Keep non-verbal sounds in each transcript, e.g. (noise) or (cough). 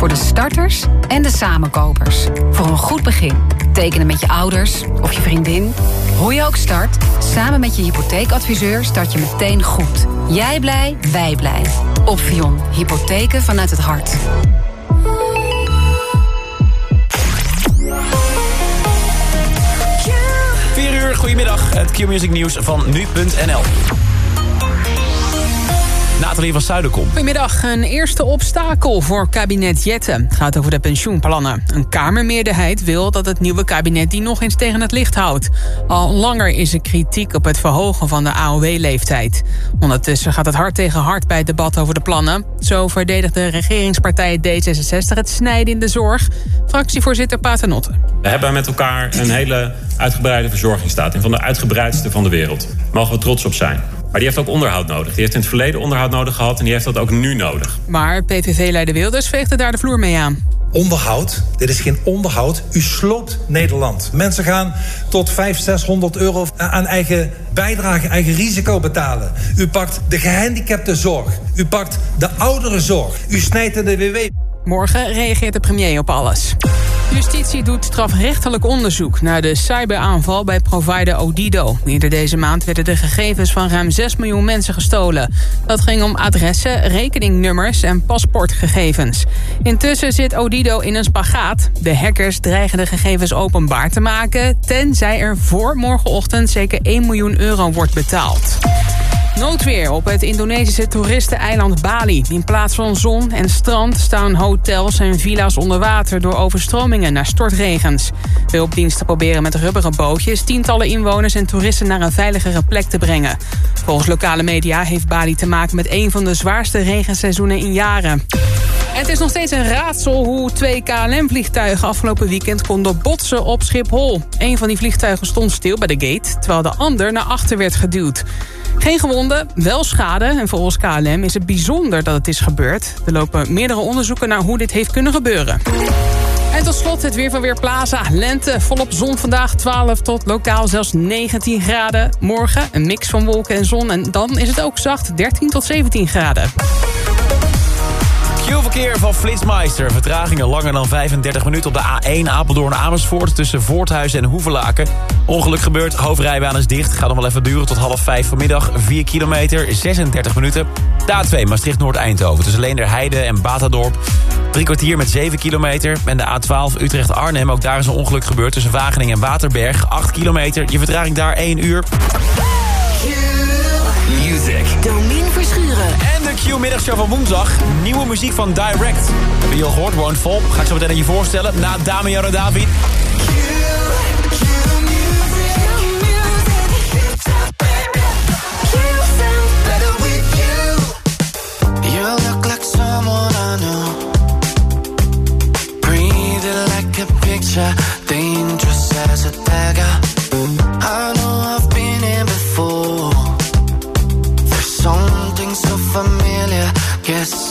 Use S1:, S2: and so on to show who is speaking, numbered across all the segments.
S1: Voor de starters en de samenkopers. Voor een goed begin. Tekenen met je ouders of je vriendin. Hoe je ook start, samen met je hypotheekadviseur start je meteen goed. Jij blij, wij blij. Opvion. Hypotheken vanuit het hart.
S2: uur, goedemiddag. Het Q-music nieuws van nu.nl. Nathalie van Zuiderkom.
S3: Goedemiddag. Een eerste obstakel voor kabinet Jetten. Het gaat over de pensioenplannen. Een Kamermeerderheid wil dat het nieuwe kabinet die nog eens tegen het licht houdt. Al langer is er kritiek op het verhogen van de AOW-leeftijd. Ondertussen gaat het hard tegen hard bij het debat over de plannen. Zo verdedigt de regeringspartij D66 het snijden in de zorg. Fractievoorzitter Paternotte.
S4: We hebben met elkaar een hele uitgebreide verzorgingsstaat. Een van de uitgebreidste van de wereld. Mogen we trots op zijn. Maar die heeft ook onderhoud nodig. Die heeft in het verleden onderhoud nodig gehad en die heeft dat ook nu nodig.
S3: Maar PVV-leider Wilders veegde daar de vloer mee aan.
S5: Onderhoud, dit is geen onderhoud. U sloopt Nederland. Mensen gaan tot 500, 600 euro aan eigen bijdrage, eigen risico betalen. U pakt de gehandicapte zorg. U pakt de ouderenzorg. U snijdt in de WW.
S3: Morgen reageert de premier op alles. Justitie doet strafrechtelijk onderzoek naar de cyberaanval bij provider Odido. Eerder deze maand werden de gegevens van ruim 6 miljoen mensen gestolen. Dat ging om adressen, rekeningnummers en paspoortgegevens. Intussen zit Odido in een spagaat. De hackers dreigen de gegevens openbaar te maken... tenzij er voor morgenochtend zeker 1 miljoen euro wordt betaald. Noodweer op het Indonesische toeristeneiland Bali. In plaats van zon en strand staan hotels en villa's onder water... door overstromingen naar stortregens. Hulpdiensten proberen met rubberen bootjes... tientallen inwoners en toeristen naar een veiligere plek te brengen. Volgens lokale media heeft Bali te maken met een van de zwaarste regenseizoenen in jaren. Het is nog steeds een raadsel hoe twee KLM-vliegtuigen afgelopen weekend konden botsen op Schiphol. Een van die vliegtuigen stond stil bij de gate, terwijl de ander naar achter werd geduwd. Geen gewonden, wel schade. En volgens KLM is het bijzonder dat het is gebeurd. Er lopen meerdere onderzoeken naar hoe dit heeft kunnen gebeuren. En tot slot het weer van Weerplaza. Lente, volop zon vandaag, 12 tot lokaal zelfs 19 graden. Morgen een mix van wolken en zon. En dan is het ook zacht, 13 tot 17 graden.
S2: Q-verkeer van Flitsmeister. Vertragingen langer dan 35 minuten op de A1 Apeldoorn-Amersfoort... tussen Voorthuizen en Hoevelaken. Ongeluk gebeurt, hoofdrijbaan is dicht. Gaat nog wel even duren tot half 5 vanmiddag. 4 kilometer, 36 minuten. De A2 Maastricht-Noord-Eindhoven tussen Leenderheide en Batadorp. Drie kwartier met 7 kilometer. En de A12 Utrecht-Arnhem, ook daar is een ongeluk gebeurd... tussen Wageningen en Waterberg. 8 kilometer, je vertraging daar 1 uur. En de Q-middagshow van woensdag. Nieuwe muziek van Direct. Heb je al gehoord? Won't Fall. Ga ik zo meteen aan je voorstellen. Na Damian en David.
S6: You look like someone I know. Breathing like a picture, dangerous as a dagger. Guess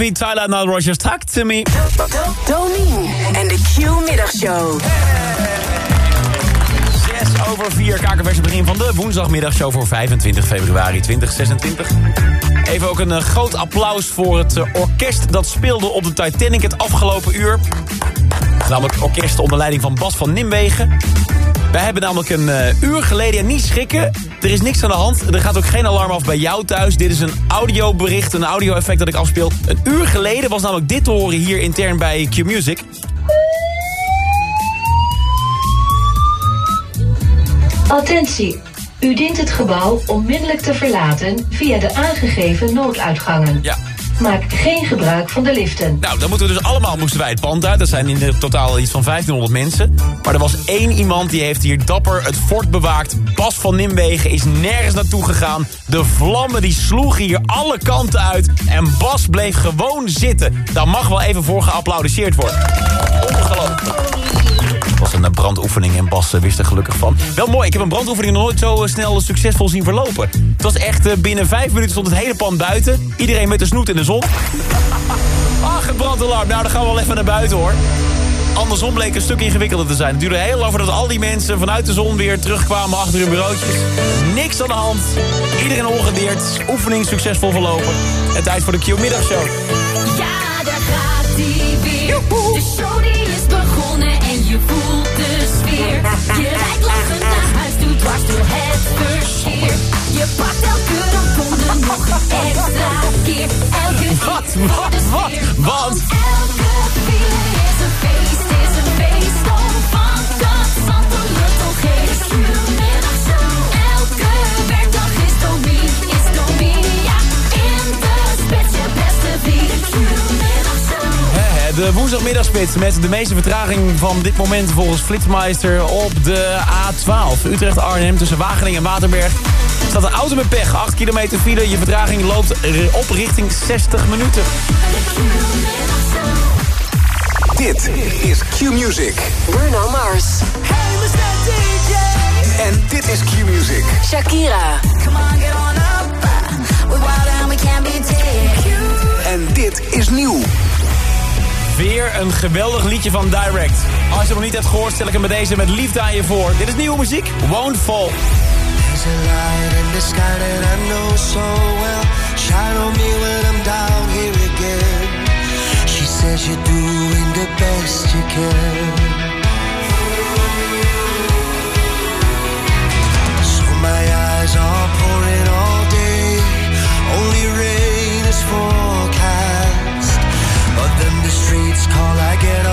S2: David, Tyler Nile Rogers, Talk to Me.
S6: Domien en de Q-middagshow.
S2: 6 over 4, kakerverse begin van de woensdagmiddagshow voor 25 februari 2026. Even ook een eh, groot applaus voor het eh, orkest dat speelde op de Titanic het afgelopen uur. Namelijk het orkest onder leiding van Bas van Nimwegen. Wij hebben namelijk een eh, uur geleden, ja, niet schrikken, er is niks aan de hand. Er gaat ook geen alarm af bij jou thuis. Dit is een audiobericht, een audio-effect dat ik afspeel. Een uur geleden was namelijk dit te horen hier intern bij Q-Music.
S7: Attentie. U dient het gebouw onmiddellijk te verlaten via de aangegeven nooduitgangen.
S2: Ja.
S7: Maak geen gebruik van de liften.
S2: Nou, dan moeten we dus allemaal moesten wij het pand uit. Dat zijn in totaal iets van 1500 mensen. Maar er was één iemand die heeft hier dapper het fort bewaakt. Bas van Nimwegen is nergens naartoe gegaan. De vlammen die sloegen hier alle kanten uit. En Bas bleef gewoon zitten. Daar mag wel even voor geapplaudisseerd worden. Ongelooflijk. Een brandoefening en Bas eh, wist er gelukkig van. Wel mooi, ik heb een brandoefening nog nooit zo eh, snel succesvol zien verlopen. Het was echt, eh, binnen vijf minuten stond het hele pand buiten. Iedereen met de snoet in de zon. (laughs) Ach, het brandalarm. Nou, dan gaan we wel even naar buiten, hoor. Andersom bleek een stuk ingewikkelder te zijn. Het duurde heel lang voordat al die mensen vanuit de zon weer terugkwamen achter hun bureautjes. Niks aan de hand. Iedereen ongedeerd. Oefening succesvol verlopen. En tijd voor de Q-middagshow.
S8: Ja, daar gaat hij weer. De show die is begonnen en je voelt Je rijdt lachend naar huis toe, dwars door het verkeer. Je pakt elke seconde nog een extra keer. Elke
S2: Wat,
S8: voor
S2: wat, wat, wat?
S8: Want elke feeling is een feest, is een feest. Om van dat zand te lucht geen Q-middagshow. De
S2: woensdagmiddagspits met de meeste vertraging van dit moment volgens Flitsmeister op de A12. Utrecht-Arnhem tussen Wageningen en Waterberg. Staat een auto met pech, 8 kilometer file. Je vertraging loopt op richting 60 minuten.
S9: Dit is Q-Music.
S6: Bruno Mars.
S9: En dit is Q-Music.
S6: Shakira.
S9: En dit is nieuw.
S2: Weer een geweldig liedje van Direct. Als je het nog niet hebt gehoord, stel ik hem bij deze met liefde aan je voor. Dit is nieuwe muziek, Won't Fall.
S10: There's a light in the sky that I know so well. Shine on me when I'm down here again. She says you're doing the best you can. So my eyes are pouring all day. Only rain is forecast. But the streets call, I get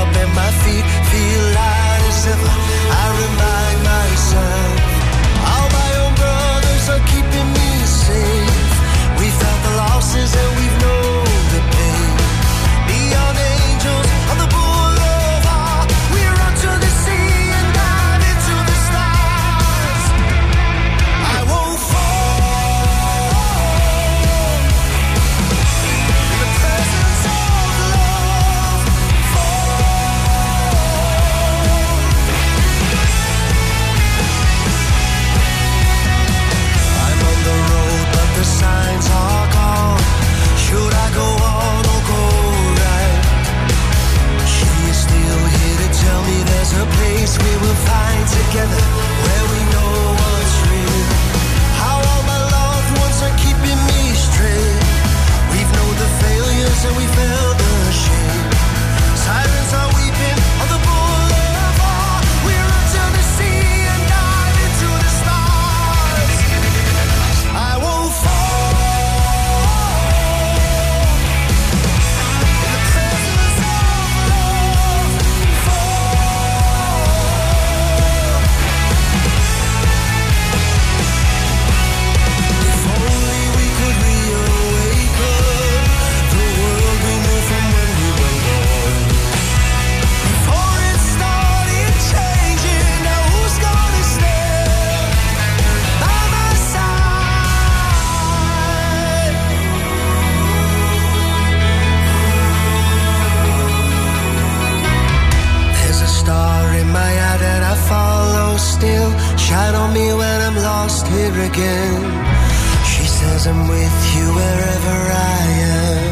S10: here again. She says I'm with you wherever I am.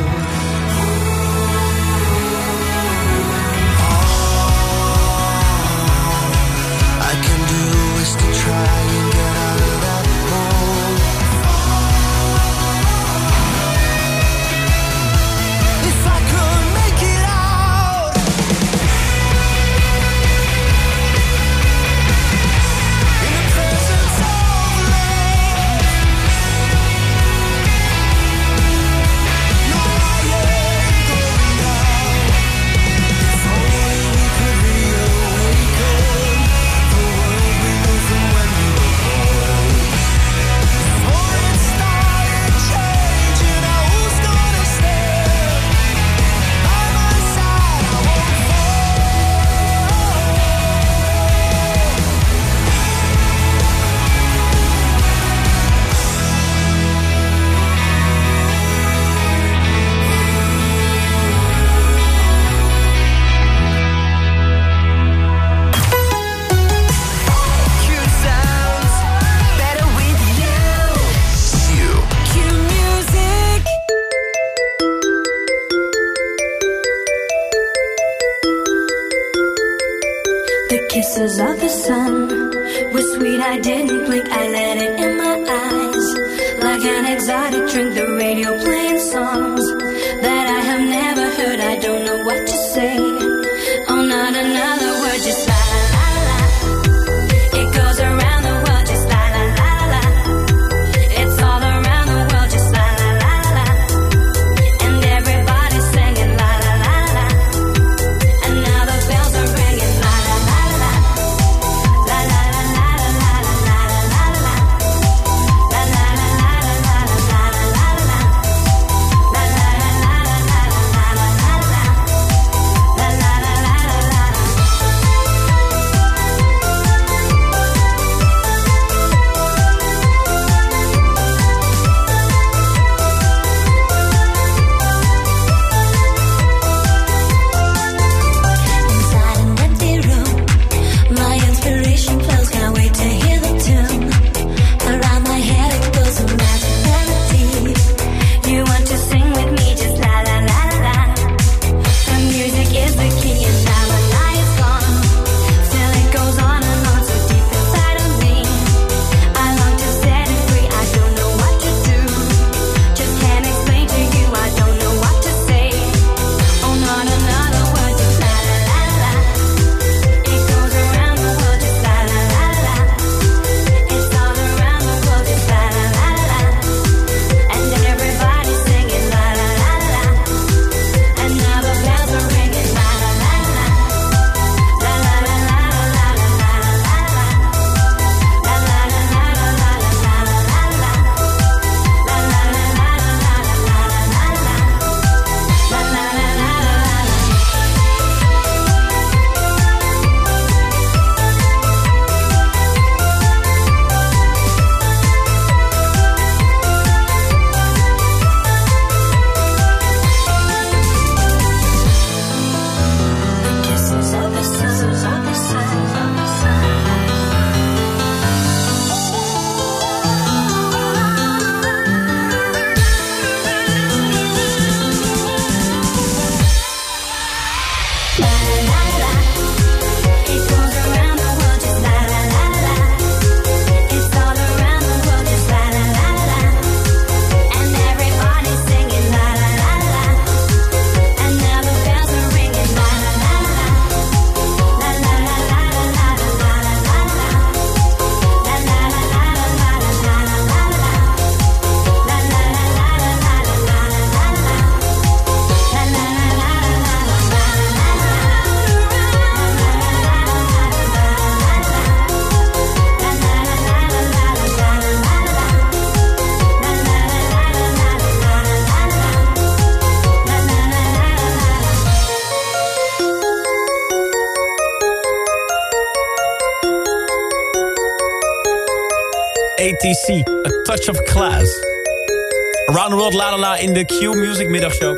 S8: Around the World La La La
S2: in de Q-Music middagshow.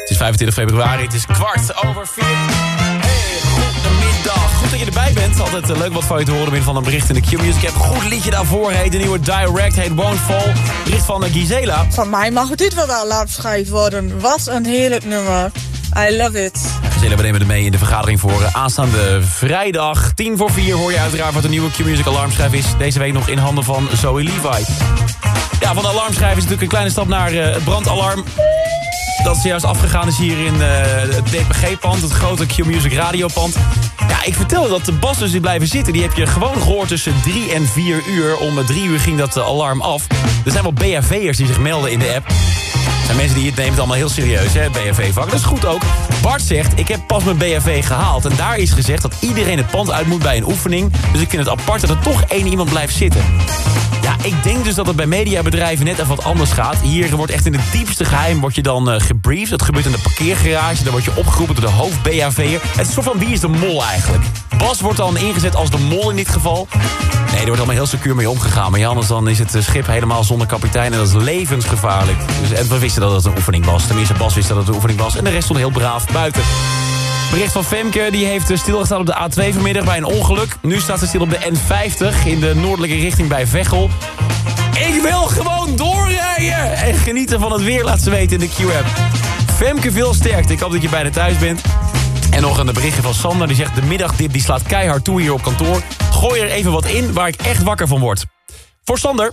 S2: Het is 25 februari, het is kwart over vier. Hey, goedemiddag. Goed dat je erbij bent. Altijd eh, leuk wat van je te horen binnen van een bericht in de Q-Music. Ik heb een goed liedje daarvoor, heet de nieuwe Direct, heet Won't Fall. Bericht van eh, Gisela.
S11: Van mij mag dit wel wel afschrijven worden. Wat een heerlijk nummer. I love it.
S2: Gisela, we nemen het mee in de vergadering voor eh, aanstaande vrijdag. 10 voor 4 hoor je uiteraard wat de nieuwe Q-Music alarmschijf is. Deze week nog in handen van Zoe Levi. Van de alarmschijf is natuurlijk een kleine stap naar eh, het brandalarm. Dat zojuist afgegaan is hier in eh, het DPG-pand, het grote Q-Music radiopand. Ja, ik vertelde dat de Bas dus is blijven zitten. Die heb je gewoon gehoord tussen 3 en 4 uur. Om 3 uur ging dat eh, alarm af. Er zijn wel BHV'ers die zich melden in de app. Er zijn mensen die het nemen het allemaal heel serieus, hè, BHV-vak. Dat is goed ook. Bart zegt, ik heb pas mijn BHV gehaald. En daar is gezegd dat iedereen het pand uit moet bij een oefening. Dus ik vind het apart dat er toch één iemand blijft zitten. Ik denk dus dat het bij mediabedrijven net even wat anders gaat. Hier wordt echt in het diepste geheim wordt je dan eh, gebriefd. Dat gebeurt in de parkeergarage. Dan word je opgeroepen door de hoofd BHV'er. Het is soort van wie is de mol eigenlijk. Bas wordt dan ingezet als de mol in dit geval. Nee, er wordt allemaal heel secuur mee omgegaan. Maar ja, anders dan is het eh, schip helemaal zonder kapitein. En dat is levensgevaarlijk. Dus, en we wisten dat het een oefening was. Tenminste, Bas wist dat het een oefening was. En de rest stond heel braaf buiten. Bericht van Femke, die heeft eh, stilgestaan op de A2 vanmiddag bij een ongeluk. Nu staat ze stil op de N50 in de noordelijke richting bij Veghel. Ik wil gewoon doorrijden en genieten van het weer, laat ze weten in de Q-app. Femke, veel sterkte. Ik hoop dat je bijna thuis bent.
S12: En nog een berichtje van Sander. Die zegt, de middagdip die slaat keihard toe hier op kantoor. Gooi er even wat in waar ik echt wakker van word. Voor Sander.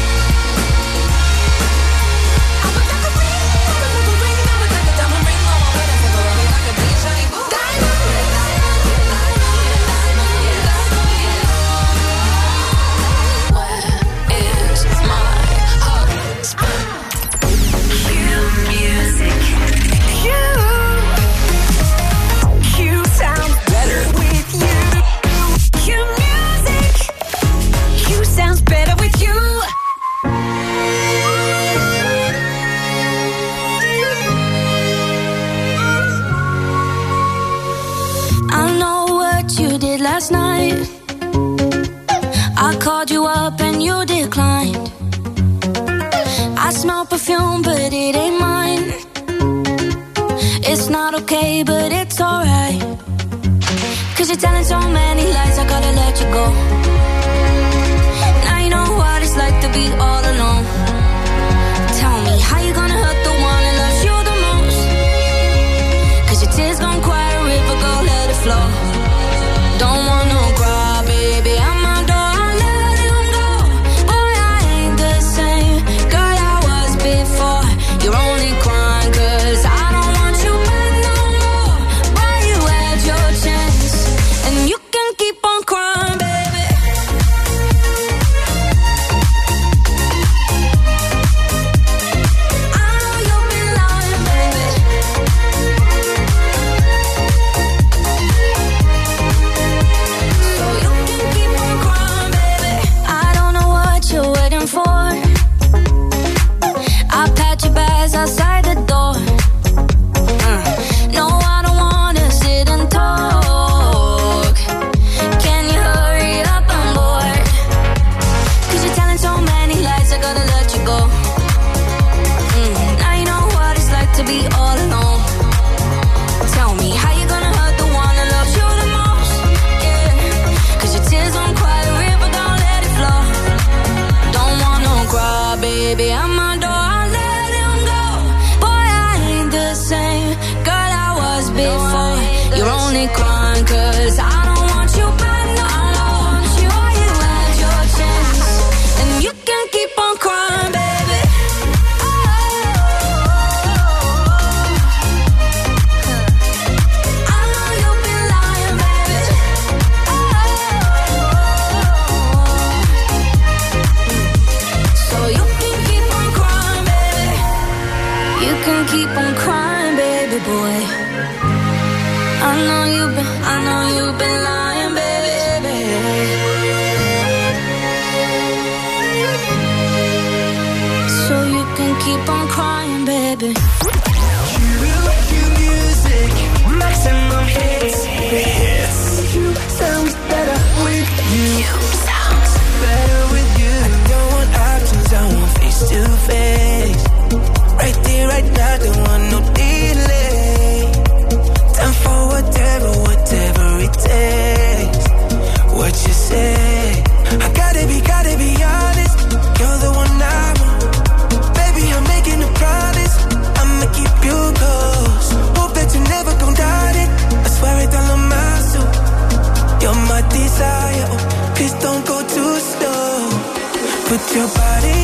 S13: your
S14: body.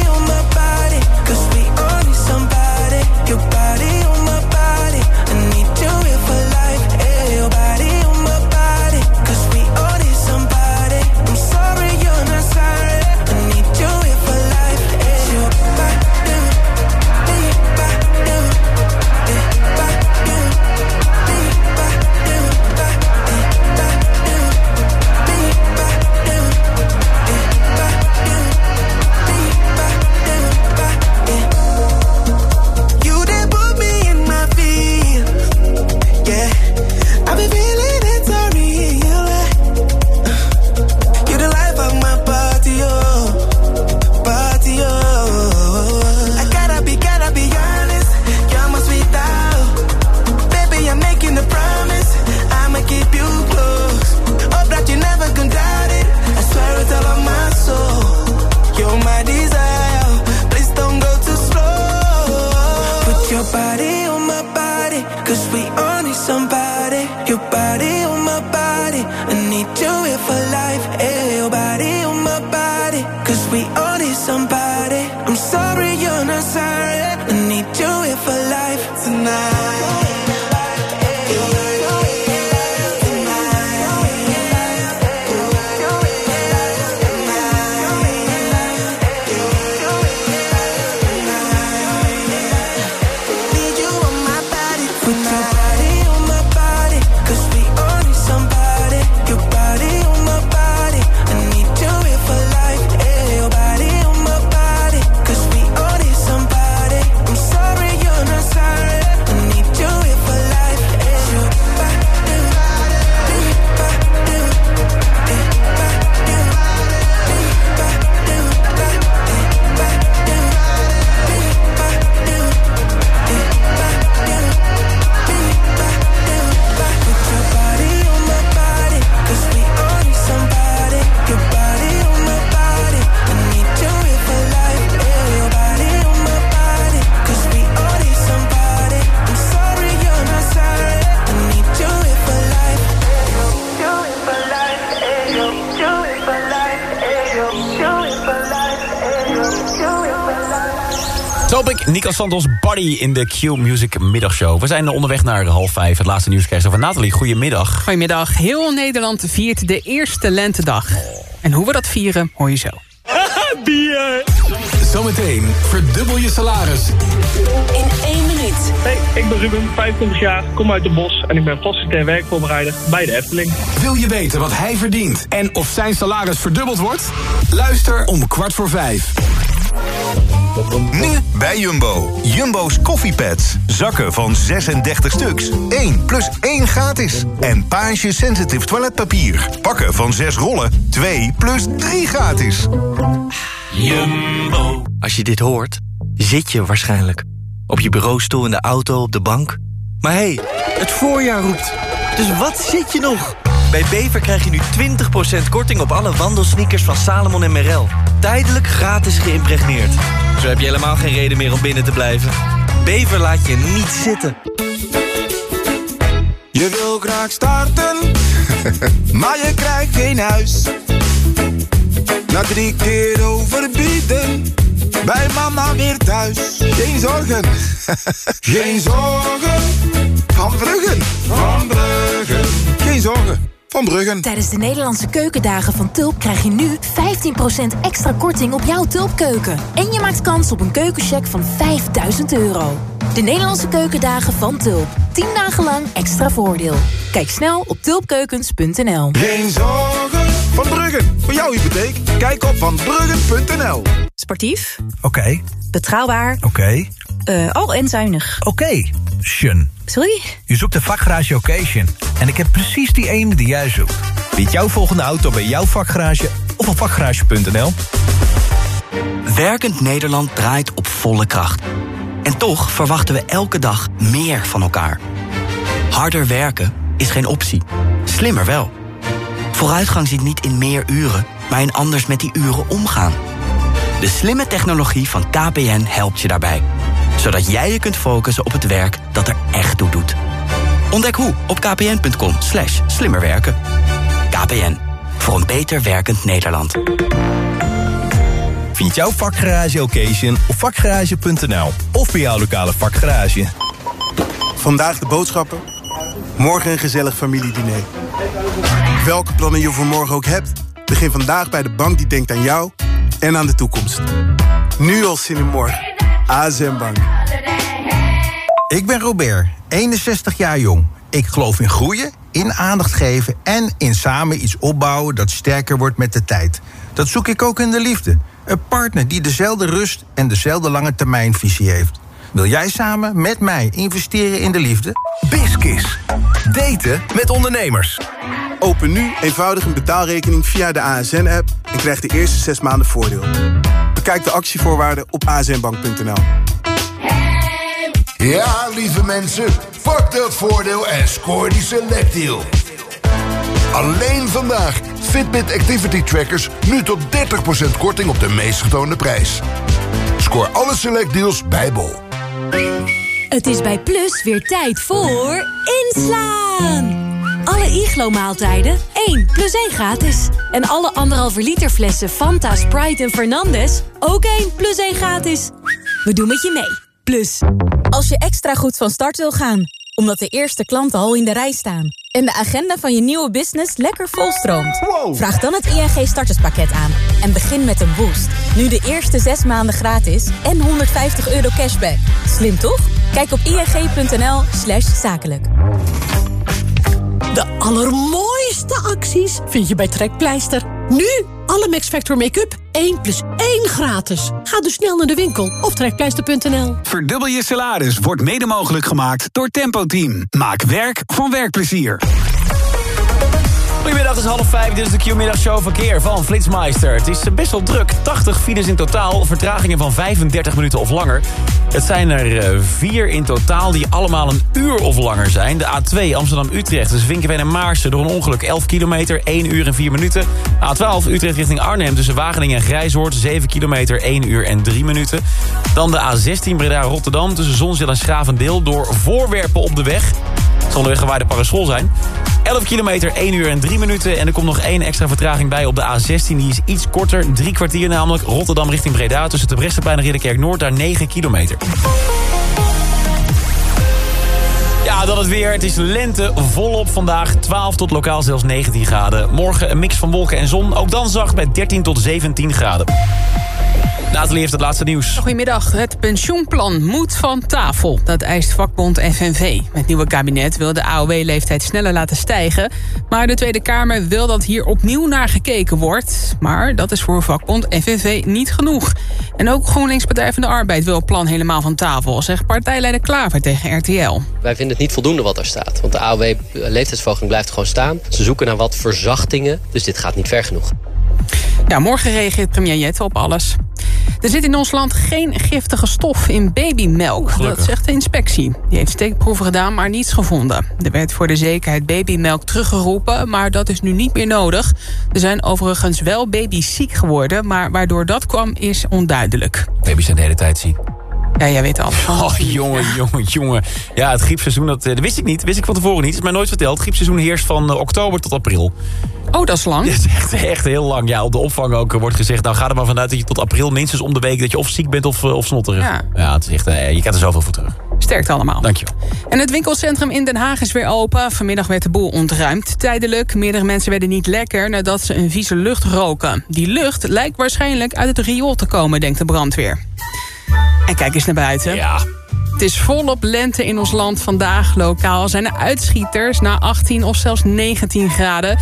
S2: Nico Santos Buddy in de Q Music Middagshow. We zijn onderweg naar half vijf. Het laatste nieuws van Nathalie. Goedemiddag.
S3: Goedemiddag. Heel Nederland viert de eerste lentedag. En hoe we dat vieren, hoor je zo. (laughs)
S9: Bier! Zometeen verdubbel je salaris.
S6: In één minuut.
S12: Hey, ik ben Ruben, 25 jaar, kom uit de bos en ik ben facilitair werkvoorbereider bij de Efteling.
S9: Wil je weten wat hij verdient en of zijn salaris verdubbeld wordt? Luister om kwart voor vijf.
S15: Nu bij Jumbo. Jumbo's koffiepads. Zakken van 36 stuks. 1 plus 1 gratis. En Page Sensitive Toiletpapier. Pakken van 6 rollen. 2 plus 3 gratis.
S16: Jumbo. Als je dit hoort, zit je waarschijnlijk. Op je bureaustoel, in de auto, op de bank. Maar hé, hey, het voorjaar roept. Dus wat zit je nog? Bij Bever krijg je nu 20% korting op alle wandelsneakers van Salomon en Merrell. Tijdelijk gratis geïmpregneerd. Zo heb je helemaal geen reden meer om binnen te blijven. Bever laat je niet zitten.
S17: Je wil graag starten, (laughs) maar je krijgt geen huis. Na drie keer overbieden, bij mama weer thuis. Geen zorgen, (laughs) geen zorgen. Van Bruggen, van Bruggen. Geen zorgen, van Bruggen.
S18: Tijdens de Nederlandse keukendagen van Tulp krijg je nu 15% extra korting op jouw Tulpkeuken. En je maakt kans op een keukencheck van 5000 euro. De Nederlandse keukendagen van Tulp. 10 dagen lang extra voordeel. Kijk snel op tulpkeukens.nl.
S17: Geen zorgen, van Bruggen. Voor jouw hypotheek, kijk op vanbruggen.nl.
S19: Sportief,
S20: Oké,
S19: betrouwbaar,
S20: oké,
S19: eh, oh en zuinig.
S20: oké.
S19: Sorry?
S20: Je zoekt een vakgarage occasion. En ik heb precies die ene die jij zoekt. Bied jouw volgende auto bij jouw vakgarage of op vakgarage.nl.
S16: Werkend Nederland draait op volle kracht. En toch verwachten we elke dag meer van elkaar. Harder werken is geen optie. Slimmer wel. Vooruitgang zit niet in meer uren, maar in anders met die uren omgaan. De slimme technologie van KPN helpt je daarbij. Zodat jij je kunt focussen op het werk dat er echt toe doet. Ontdek hoe op kpn.com slash slimmerwerken. KPN, voor een beter werkend Nederland.
S20: Vind jouw vakgarage occasion op vakgarage.nl. Of bij jouw lokale vakgarage.
S17: Vandaag de boodschappen, morgen een gezellig familiediner. Welke plannen je voor morgen ook hebt, begin vandaag bij de bank die denkt aan jou en aan de toekomst. Nu al zin in morgen. ASM Bank.
S20: Ik ben Robert, 61 jaar jong. Ik geloof in groeien, in aandacht geven en in samen iets opbouwen dat sterker wordt met de tijd. Dat zoek ik ook in de liefde. Een partner die dezelfde rust en dezelfde lange termijnvisie heeft. Wil jij samen met mij investeren in de liefde?
S9: Biskis. Daten met ondernemers.
S17: Open nu eenvoudig een betaalrekening via de ASN-app en krijg de eerste zes maanden voordeel. Bekijk de actievoorwaarden op asnbank.nl.
S21: Ja, lieve mensen, pak dat voordeel en scoor die select deal. Alleen vandaag Fitbit Activity Trackers nu tot 30% korting op de meest getoonde prijs. Scoor alle select deals bij Bol.
S22: Het is bij Plus weer tijd voor inslaan. Alle Iglo-maaltijden 1 plus 1 gratis. En alle anderhalve liter flessen Fanta, Sprite en Fernandez ook 1 plus 1 gratis. We doen met je mee. Plus.
S23: Als je extra goed van start wil gaan, omdat de eerste klanten al in de rij staan... en de agenda van je nieuwe business lekker volstroomt... vraag dan het ING starterspakket aan en begin met een boost. Nu de eerste zes maanden gratis en 150 euro cashback. Slim toch? Kijk op ing.nl slash zakelijk.
S24: De allermooiste acties vind je bij Trekpleister. Nu alle Max Factor make-up 1 plus 1 gratis. Ga dus snel naar de winkel of trekpleister.nl.
S9: Verdubbel je salaris wordt mede mogelijk gemaakt door Tempo Team. Maak werk van werkplezier.
S2: Goedemiddag, het is half vijf. Dit is de Q-middagshow verkeer van Flitsmeister. Het is best wel druk. 80 files in totaal. Vertragingen van 35 minuten of langer. Het zijn er eh, vier in totaal die allemaal een uur of langer zijn. De A2 Amsterdam-Utrecht tussen Vinkenveen en Maarsen... door een ongeluk 11 kilometer, 1 uur en 4 minuten. A12 Utrecht richting Arnhem tussen Wageningen en Grijshoort... 7 kilometer, 1 uur en 3 minuten. Dan de A16 Breda-Rotterdam tussen Zonzeel en Schravendeel... door voorwerpen op de weg. Zal de weggewaaide parasol zijn. 11 kilometer, 1 uur en 3 minuten. En er komt nog één extra vertraging bij op de A16. Die is iets korter, drie kwartier namelijk. Rotterdam richting Breda tussen de Bresseplein en Ridderkerk Noord. Daar 9 kilometer. Ja, dan het weer. Het is lente volop vandaag. 12 tot lokaal zelfs 19 graden. Morgen een mix van wolken en zon. Ook dan zacht bij 13 tot 17 graden. Nathalie heeft het laatste nieuws.
S3: Goedemiddag. Het pensioenplan moet van tafel. Dat eist vakbond FNV. Met het nieuwe kabinet wil de AOW-leeftijd sneller laten stijgen. Maar de Tweede Kamer wil dat hier opnieuw naar gekeken wordt. Maar dat is voor vakbond FNV niet genoeg. En ook GroenLinks Partij van de Arbeid wil het plan helemaal van tafel... zegt partijleider Klaver tegen RTL.
S25: Wij vinden het niet voldoende wat er staat. Want de AOW-leeftijdsverhoging blijft gewoon staan. Ze zoeken naar wat verzachtingen, dus dit gaat niet ver genoeg.
S3: Ja, morgen reageert premier Jette op alles. Er zit in ons land geen giftige stof in babymelk.
S2: gelukkig.
S3: Dat zegt de inspectie. Die heeft steekproeven gedaan, maar niets gevonden. Er werd voor de zekerheid babymelk teruggeroepen, maar dat is nu niet meer nodig. Er zijn overigens wel baby's ziek geworden, maar waardoor dat kwam is onduidelijk.
S2: Baby's zijn de hele tijd ziek.
S3: Ja, jij weet alles. (laughs) van.
S2: Oh, jongen, jongen, jongen. Ja, het griepseizoen, dat, eh, dat wist ik niet. wist ik van tevoren niet. Het is mij nooit verteld. Het griepseizoen heerst van eh, oktober tot april.
S3: Oh, dat is lang.
S2: Dat (laughs) is echt, echt heel lang. Ja, op de opvang ook eh, wordt gezegd... nou, ga er maar vanuit dat je tot april minstens om de week... dat je of ziek bent of, of snotterig.
S3: Ja.
S2: Ja, het is echt, je krijgt er zoveel voor terug.
S3: Sterkt allemaal.
S2: Dankjewel.
S3: En het winkelcentrum in Den Haag is weer open. Vanmiddag werd de boel ontruimd. Tijdelijk, meerdere mensen werden niet lekker... nadat ze een vieze lucht roken. Die lucht lijkt waarschijnlijk uit het riool te komen, denkt de brandweer. En kijk eens naar buiten.
S2: Ja.
S3: Het is volop lente in ons land vandaag. Lokaal zijn er uitschieters na 18 of zelfs 19 graden.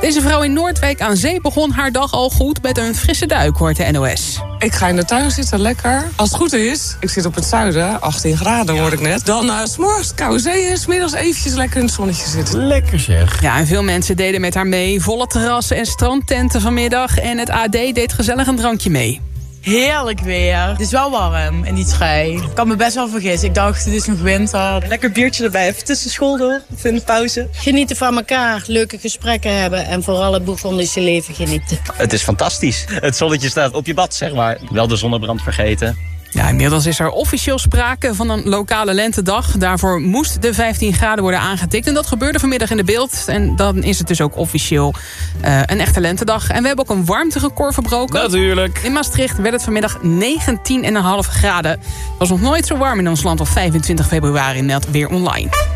S3: Deze vrouw in Noordwijk aan zee begon haar dag al goed... met een frisse duik, hoort de NOS.
S26: Ik ga in de tuin zitten, lekker. Als het goed is, ik zit op het zuiden, 18 graden hoorde ik net. Dan uh, s'morgens koude zee en 's middags eventjes lekker in het zonnetje zitten.
S2: Lekker zeg.
S3: Ja, en veel mensen deden met haar mee. Volle terrassen en strandtenten vanmiddag. En het AD deed gezellig een drankje mee.
S27: Heerlijk weer. Het is wel warm en niet schei. Ik kan me best wel vergissen. Ik dacht, het is nog winter. Lekker biertje erbij, even tussen school door. Even in de pauze.
S28: Genieten van elkaar, leuke gesprekken hebben en vooral het boegonlische leven genieten.
S29: Het is fantastisch. Het zonnetje staat op je bad, zeg maar. Wel de zonnebrand vergeten.
S3: Ja, inmiddels is er officieel sprake van een lokale lentedag. Daarvoor moest de 15 graden worden aangetikt. En dat gebeurde vanmiddag in de beeld. En dan is het dus ook officieel eh, een echte lentedag. En we hebben ook een warmterecord verbroken.
S2: Natuurlijk.
S3: In Maastricht werd het vanmiddag 19,5 graden. Het was nog nooit zo warm in ons land op 25 februari, meldt weer online.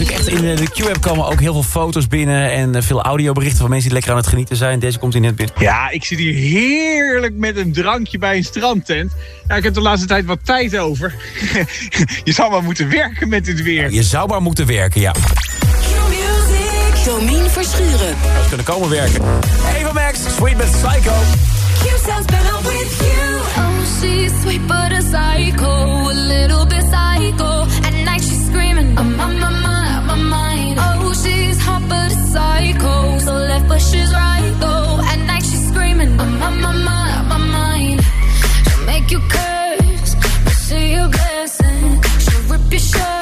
S2: Natuurlijk echt in de Q-app komen ook heel veel foto's binnen... en eh, veel audioberichten van mensen die lekker aan het genieten zijn. Deze komt hier net binnen.
S30: Ja, ik zit hier heerlijk met een drankje bij een strandtent. Ja, ik heb de laatste tijd wat tijd over. (laughs) Je zou maar moeten werken met dit weer.
S2: Je zou maar moeten werken, ja.
S6: Domien Verschuren.
S2: Dat kunnen komen werken. Eva Max, Sweet met Psycho.
S8: You sounds better with you. Oh, she's sweet but a psycho, she's right though. At night she's screaming, I'm on my mind, my mind. She'll make you curse, but see a blessing. She'll rip your shirt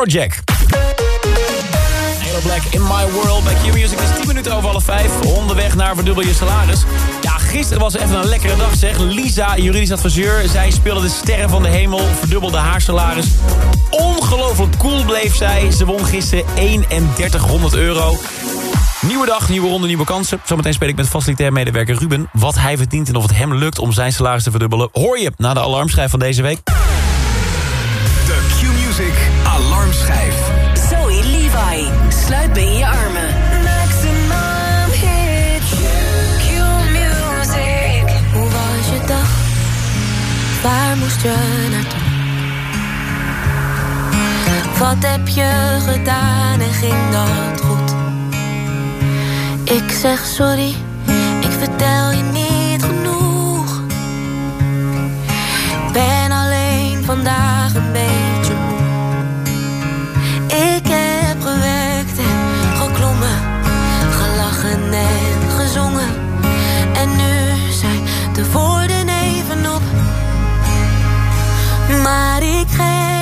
S2: Project. Halo Black in My World bij Q-Music is 10 minuten over half 5. Onderweg naar Verdubbel Je Salaris. Ja, gisteren was even een lekkere dag zeg. Lisa, juridisch adviseur, zij speelde de sterren van de hemel. Verdubbelde haar salaris. Ongelooflijk cool bleef zij. Ze won gisteren 3100 euro. Nieuwe dag, nieuwe ronde, nieuwe kansen. Zometeen speel ik met facilitair medewerker Ruben. Wat hij verdient en of het hem lukt om zijn salaris te verdubbelen... hoor je na de alarmschrijf van deze week.
S9: De Q-Music Alarmschijf.
S12: Zoe Levi. Sluit bij je armen.
S31: Maximum hit. Q music.
S8: Hoe was je dag? Waar moest je naartoe? Wat heb je gedaan en ging dat goed? Ik zeg sorry, ik vertel je niet genoeg. Ben alleen vandaag En nu zijn de woorden even op. Maar ik geef.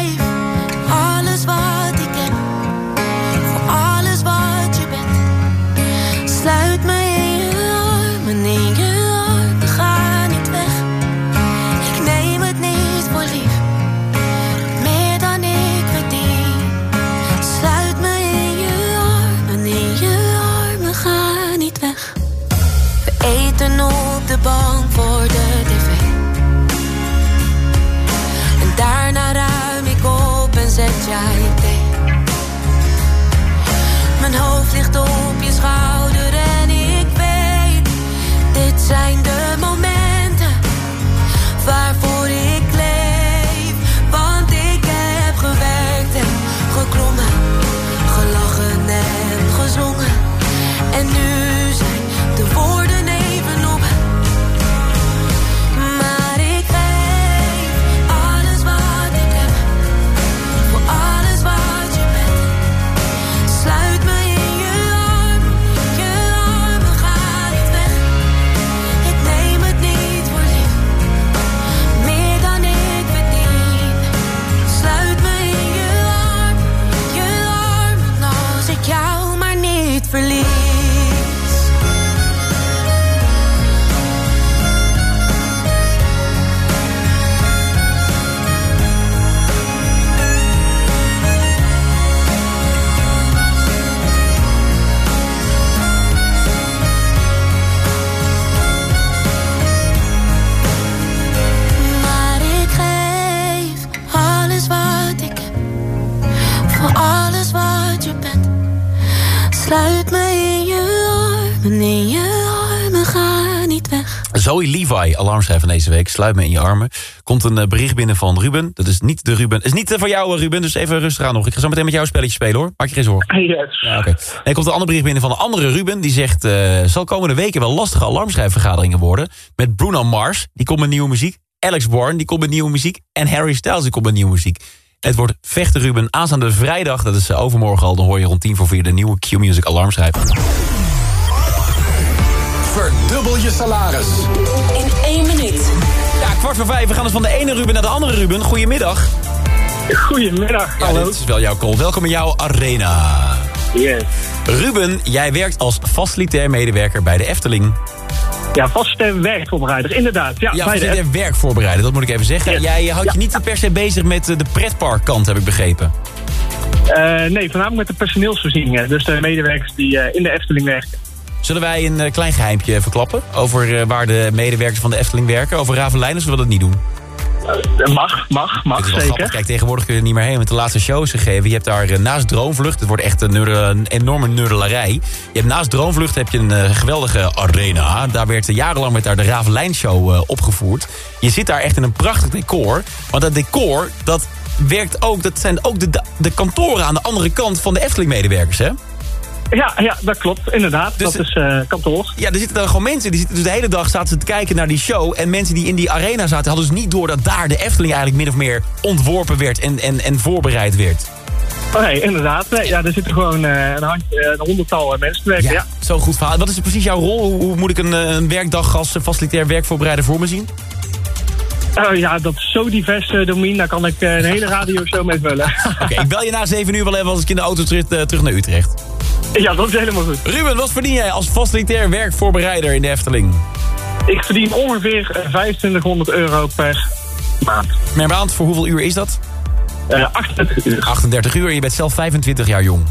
S2: Deze week. Sluit me in je armen. Komt een eh, bericht binnen van Ruben. Dat is niet de Ruben. is niet eh, van jou, eh, Ruben. Dus even rustig aan nog. Ik ga zo meteen met jou een spelletje spelen, hoor. Maak je geen zorgen. (laughs)
S32: Yes.
S2: Ja, oké. Er komt een ander bericht binnen van een andere Ruben. Die zegt, zal komende weken wel lastige alarmschrijfvergaderingen worden. Met Bruno Mars, die komt met nieuwe muziek. Alex Warren, die komt met nieuwe muziek. En Harry Styles, die komt met nieuwe muziek. Het wordt vechten, Ruben. Aanstaande vrijdag, dat is overmorgen al... dan hoor je rond 10 voor 4 de nieuwe Q-Music alarmschrijver.
S9: Verdubbel je salaris.
S6: In één minuut.
S2: Ja, kwart voor vijf. We gaan dus van de ene Ruben naar de andere Ruben. Goedemiddag.
S32: Goedemiddag,
S2: Ja,
S32: hallo.
S2: dit is wel jouw call. Welkom in jouw arena.
S32: Yes.
S2: Ruben, jij werkt als facilitair medewerker bij de Efteling.
S32: Ja, vaste werkvoorbereider, inderdaad. Ja,
S2: Ja,
S32: de
S2: facilitair werkvoorbereider, dat moet ik even zeggen.
S32: Yes.
S2: Jij houdt je niet per se bezig met eh, de pretparkkant, heb ik begrepen.
S32: Eh, nee, voornamelijk met de personeelsvoorzieningen. Dus de medewerkers die eh, in de Efteling werken.
S2: Zullen wij een eh, klein geheimpje verklappen over eh, waar de medewerkers van de Efteling werken? Over Ravelijn, zullen we dat niet doen?
S32: Eh, mag, mag, mag, zeker.
S2: grappig. Kijk, tegenwoordig kun je er niet meer heen. Met de laatste show is gegeven. Je hebt daar naast Droomvlucht... Het wordt echt een, enorme nurdelarij. Je hebt naast Droomvlucht heb je een geweldige arena. Daar werd jarenlang met daar de Ravelijn show opgevoerd. Je zit daar echt in een prachtig decor. Want dat decor, dat werkt ook... Dat zijn ook de, de kantoren aan de andere kant van de Efteling-medewerkers, hè?
S32: Ja, ja, dat klopt, inderdaad.
S2: Dus-
S32: dat is eh, kantoor.
S2: Ja, er zitten dan gewoon mensen, die zitten dus de hele dag zaten ze te kijken naar die show. En mensen die in die arena zaten, hadden dus niet door dat daar de Efteling eigenlijk min of meer ontworpen werd en, en, en voorbereid werd.
S32: Oh, nee, inderdaad. Nee, ja, er zitten gewoon eh, een, hand, een honderdtal eh, mensen te werken. Ja.
S2: Zo'n goed verhaal. Wat is precies jouw rol? Hoe, hoe moet ik een, een werkdag als facilitair werkvoorbereider voor me zien?
S32: Ja, dat is zo divers uh, domein. Daar kan ik een hele radioshow mee vullen.
S2: Oké, ik bel je na 7 uur wel even als ik in de auto terug, terug naar Utrecht. (laughs)
S32: ja, dat is helemaal goed.
S2: Ruben, wat verdien jij als facilitair werkvoorbereider in de Efteling?
S32: Ik verdien ongeveer eh, 2500 euro per maand.
S2: Per maand, voor hoeveel uur is dat?
S32: Eh 38 uur.
S2: 38 uur je bent zelf 25 jaar jong.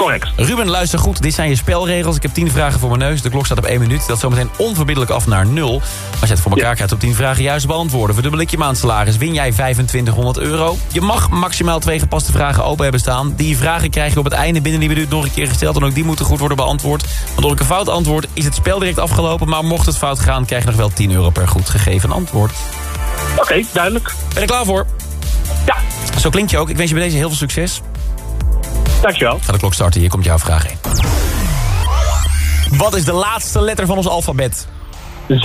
S32: Correct.
S2: Ruben, luister goed. Dit zijn je spelregels. Ik heb 10 vragen voor mijn neus. De klok staat op 1 minuut. Dat zometeen onverbiddelijk af naar 0. Als je het voor elkaar krijgt op 10 vragen juist beantwoorden. Verdubbel ik je maandsalaris. Win jij 2500 euro. Je mag maximaal twee gepaste vragen open hebben staan. Die vragen krijg je op het einde binnen die minuut nog een keer gesteld. En ook die moeten goed worden beantwoord. Want door ik een fout antwoord is het spel direct afgelopen. Maar mocht het fout gaan, krijg je nog wel 10 euro per goed gegeven antwoord.
S32: Oké, duidelijk.
S2: Ben je er klaar voor?
S32: Ja.
S2: Zo klinkt je ook. Ik wens je bij deze heel veel succes.
S32: Dankjewel.
S2: Ga de klok starten. Hier komt jouw vraag 1. Wat is de laatste letter van ons alfabet?
S32: Z.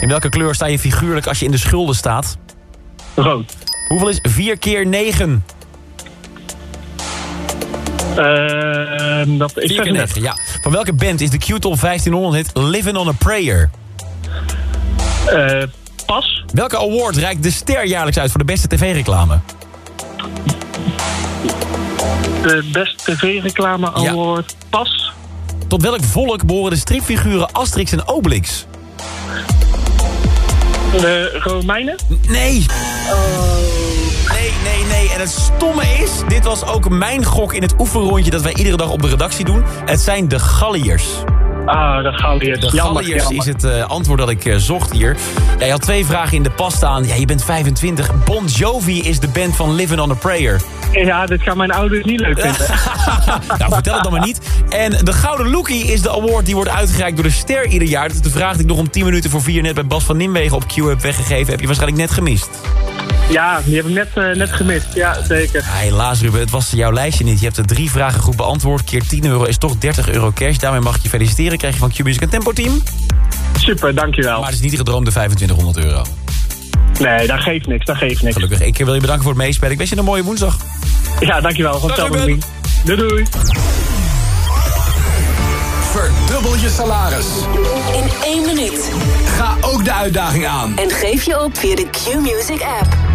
S2: In welke kleur sta je figuurlijk als je in de schulden staat?
S32: Rood.
S2: Hoeveel is 4 keer 9?
S32: Ehm dat is
S2: 4 keer
S32: 36.
S2: 9, ja. Van welke band is de Q-Top 1500 hit Living on a Prayer?
S32: Eh, pas.
S2: Welke award reikt de ster jaarlijks uit voor de beste tv-reclame?
S32: De beste tv-reclame award. Pas.
S2: Tot welk volk behoren de stripfiguren Asterix en Obelix?
S32: De Romeinen.
S2: Nee. Nee, nee, nee. En het stomme is, dit was ook mijn gok in het oefenrondje... dat wij iedere dag op de redactie doen. Het zijn de Galliërs.
S32: Ah, de Galliërs.
S2: De Galliërs
S32: jammer.
S2: is het eh, antwoord dat ik eh, zocht hier. Ja, je had twee vragen in de pas staan. Ja, je bent 25. Bon Jovi is de band van Living on a Prayer.
S32: Ja, dit gaan mijn ouders niet leuk vinden. (laughs)
S2: nou, vertel het dan maar niet. En de Gouden Lookie is de award die wordt uitgereikt door de Ster ieder jaar. Dat is de vraag die ik nog om 10 minuten voor 4 net bij Bas van Nimwegen op Q heb weggegeven. Heb je waarschijnlijk net gemist.
S32: Ja, die heb ik net, eh, net gemist. Ja, zeker.
S2: Ja, helaas Ruben, het was jouw lijstje niet. Je hebt de drie vragen goed beantwoord. Keer 10 euro is toch 30 euro cash. Daarmee mag ik je feliciteren. Krijg je van Q-Music een tempo team.
S32: Super, dankjewel.
S2: Maar het is niet de gedroomde 2500 euro.
S32: Nee, dat geeft niks, dat geeft niks.
S2: Gelukkig. Ik wil je bedanken voor het meespelen. Ik wens je een mooie woensdag.
S32: Ja, dankjewel.
S2: Dag,
S32: hetzelfde. Doei doei.
S9: Verdubbel je salaris.
S6: In één minuut.
S9: Ga ook de uitdaging aan.
S6: En geef je op via de Q-Music app.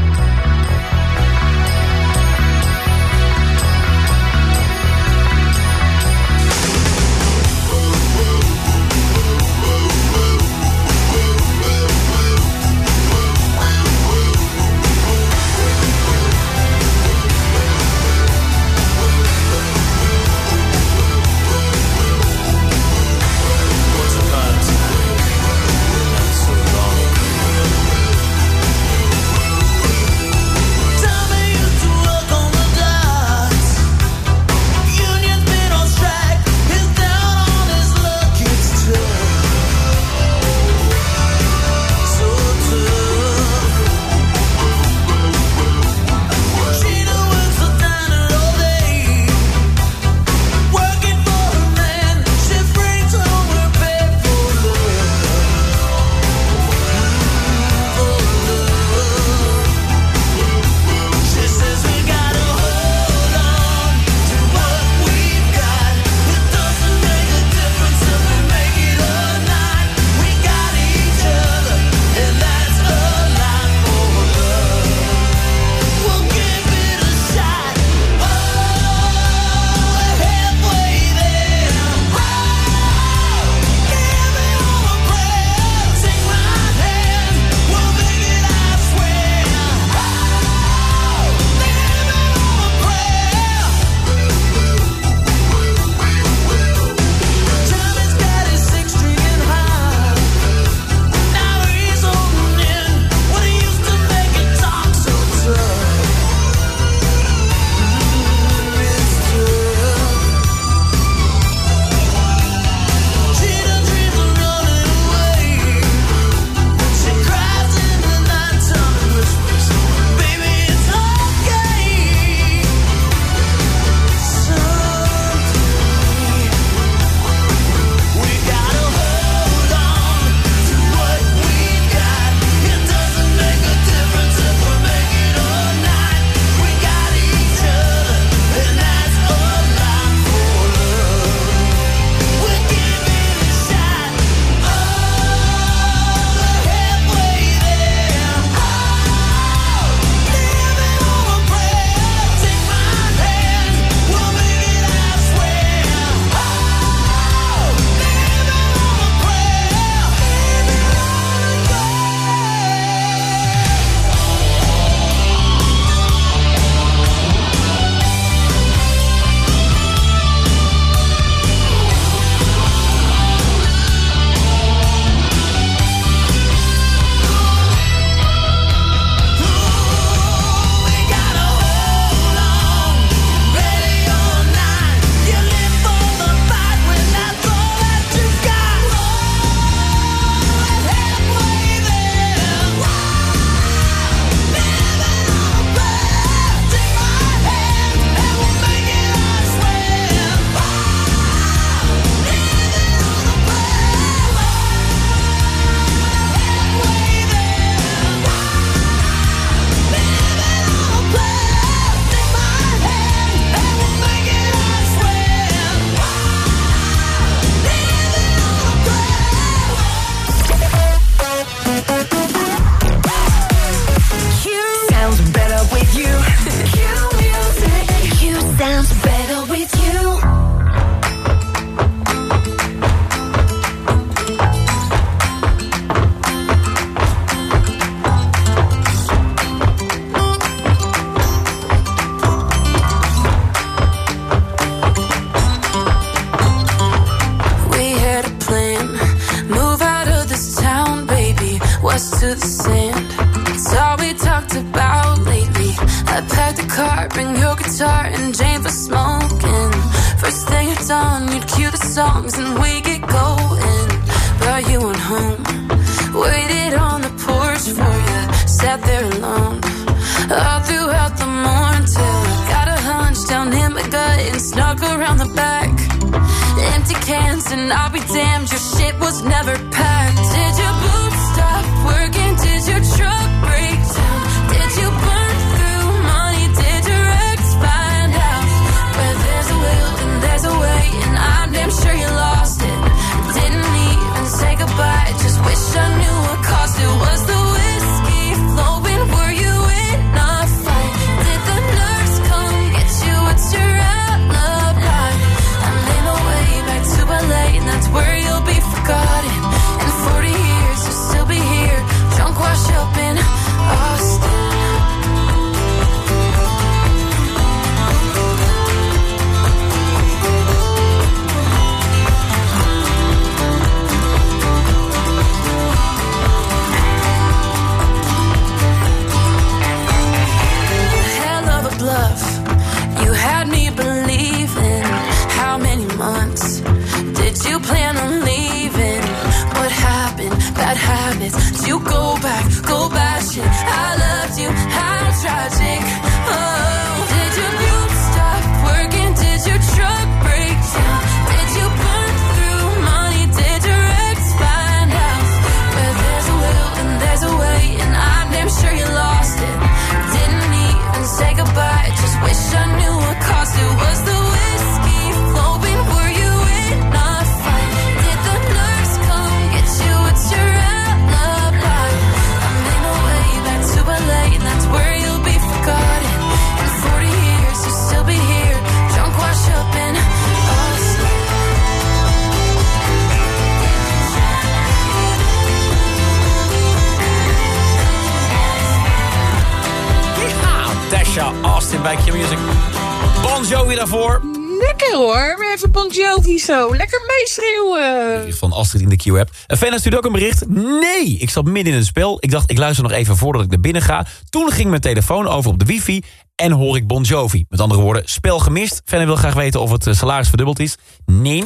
S2: Fan stuurde ook een bericht. Nee, ik zat midden in een spel. Ik dacht, ik luister nog even voordat ik naar binnen ga. Toen ging mijn telefoon over op de wifi en hoor ik Bon Jovi. Met andere woorden, spel gemist. Fan wil graag weten of het eh, salaris verdubbeld is. Nee.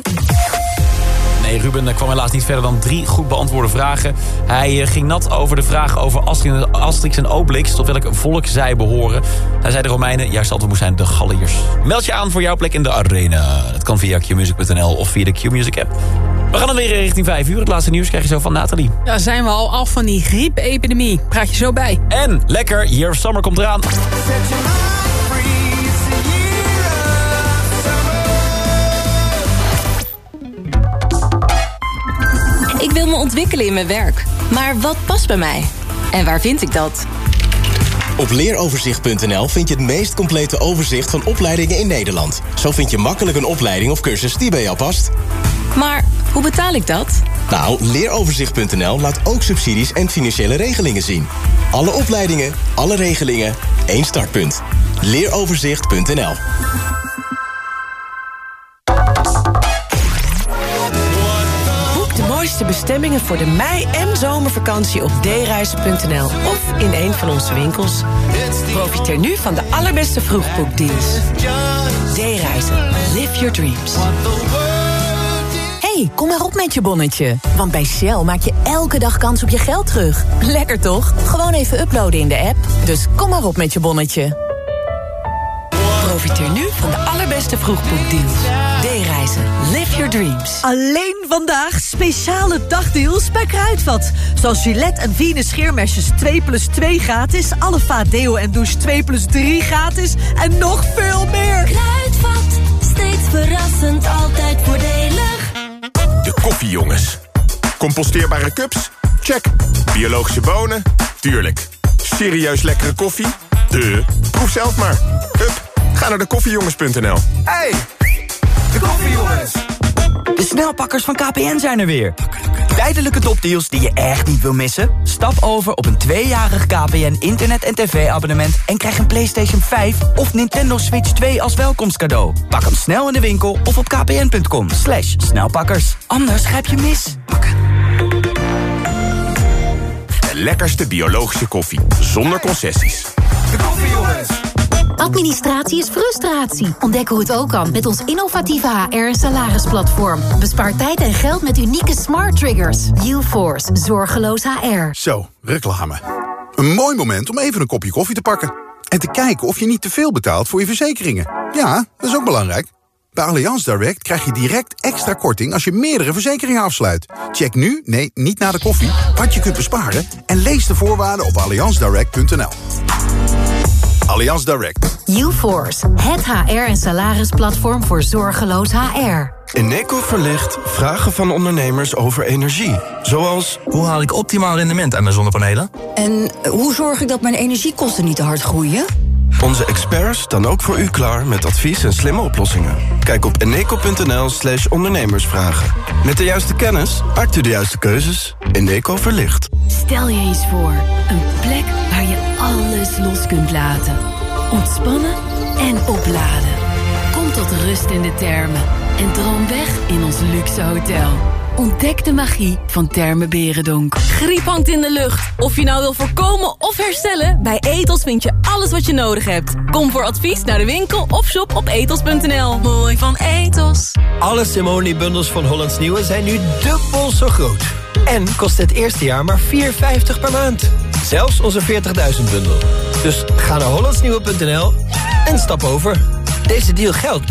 S2: Nee, Ruben kwam helaas niet verder dan drie goed beantwoorde vragen. Hij eh, ging nat over de vraag over Asterix en Obelix... tot welk volk zij behoren. Hij zei de Romeinen, juist altijd moest zijn de Galliërs. Meld je aan voor jouw plek in de arena. Dat kan via qmusic.nl of via de Q-Music app. We gaan dan weer richting 5 uur. Het laatste nieuws krijg je zo van Nathalie.
S3: Ja, zijn we al af van die griepepidemie. Praat je zo bij.
S2: En lekker, Year of Summer komt eraan.
S33: Ik wil me ontwikkelen in mijn werk. Maar wat past bij mij? En waar vind ik dat?
S34: Op leeroverzicht.nl vind je het meest complete overzicht van opleidingen in Nederland. Zo vind je makkelijk een opleiding of cursus die bij jou past.
S33: Maar hoe betaal ik dat?
S34: Nou, leeroverzicht.nl laat ook subsidies en financiële regelingen zien. Alle opleidingen, alle regelingen, één startpunt. Leeroverzicht.nl
S12: Boek de mooiste bestemmingen voor de mei- en zomervakantie op dereizen.nl of in een van onze winkels. Profiteer nu van de allerbeste vroegboekdeals. D-reizen. Live your dreams.
S18: Hey, kom maar op met je bonnetje. Want bij Shell maak je elke dag kans op je geld terug. Lekker toch? Gewoon even uploaden in de app. Dus kom maar op met je bonnetje. Profiteer nu van de allerbeste vroegboekdeals. D-reizen. Live your dreams.
S35: Alleen vandaag speciale dagdeals bij Kruidvat. Zoals Gillette en Venus scheermesjes 2 plus 2 gratis. Alle Vaat Deo en Douche 2 plus 3 gratis. En nog veel meer.
S8: Kruidvat, steeds verrassend, altijd voordelig.
S36: Koffiejongens. Composteerbare cups? Check. Biologische bonen? Tuurlijk. Serieus lekkere koffie? De. Proef zelf maar. Hup,
S37: Ga naar de koffiejongens.nl.
S38: Hey, de koffiejongens. De snelpakkers van KPN zijn er weer. Tijdelijke topdeals die je echt niet wil missen? Stap over op een tweejarig KPN internet- en tv-abonnement... en krijg een PlayStation 5 of Nintendo Switch 2 als welkomstcadeau. Pak hem snel in de winkel of op kpn.com. Slash snelpakkers. Anders grijp je mis.
S37: De lekkerste biologische koffie, zonder concessies.
S38: De koffiejongens.
S1: Administratie is frustratie. Ontdek hoe het ook kan met ons innovatieve HR- en salarisplatform. Bespaar tijd en geld met unieke smart triggers. UForce, zorgeloos HR.
S21: Zo, reclame. Een mooi moment om even een kopje koffie te pakken. En te kijken of je niet te veel betaalt voor je verzekeringen. Ja, dat is ook belangrijk. Bij Allianz Direct krijg je direct extra korting als je meerdere verzekeringen afsluit. Check nu, nee, niet na de koffie, wat je kunt besparen... en lees de voorwaarden op allianzdirect.nl. Allianz Direct.
S1: UForce, het HR- en salarisplatform voor zorgeloos HR.
S36: Eneco verlicht vragen van ondernemers over energie. Zoals, hoe haal ik optimaal rendement aan mijn zonnepanelen?
S39: En hoe zorg ik dat mijn energiekosten niet te hard groeien?
S36: Onze experts staan ook voor u klaar met advies en slimme oplossingen. Kijk op eneco.nl slash ondernemersvragen. Met de juiste kennis maakt u de juiste keuzes. Eneco verlicht.
S1: Stel je eens voor, een plek waar je alles los kunt laten. Ontspannen en opladen. Kom tot rust in de termen en droom weg in ons luxe hotel. Ontdek de magie van Termen Berendonk.
S12: Griep hangt in de lucht. Of je nou wil voorkomen of herstellen, bij Etos vind je alles wat je nodig hebt. Kom voor advies naar de winkel of shop op etos.nl. Mooi van Etos.
S40: Alle Simone-bundels van Hollands Nieuwe zijn nu dubbel zo groot. En kost het eerste jaar maar 4,50 per maand. Zelfs onze 40.000 bundel. Dus ga naar hollandsnieuwe.nl en stap over. Deze deal geldt bij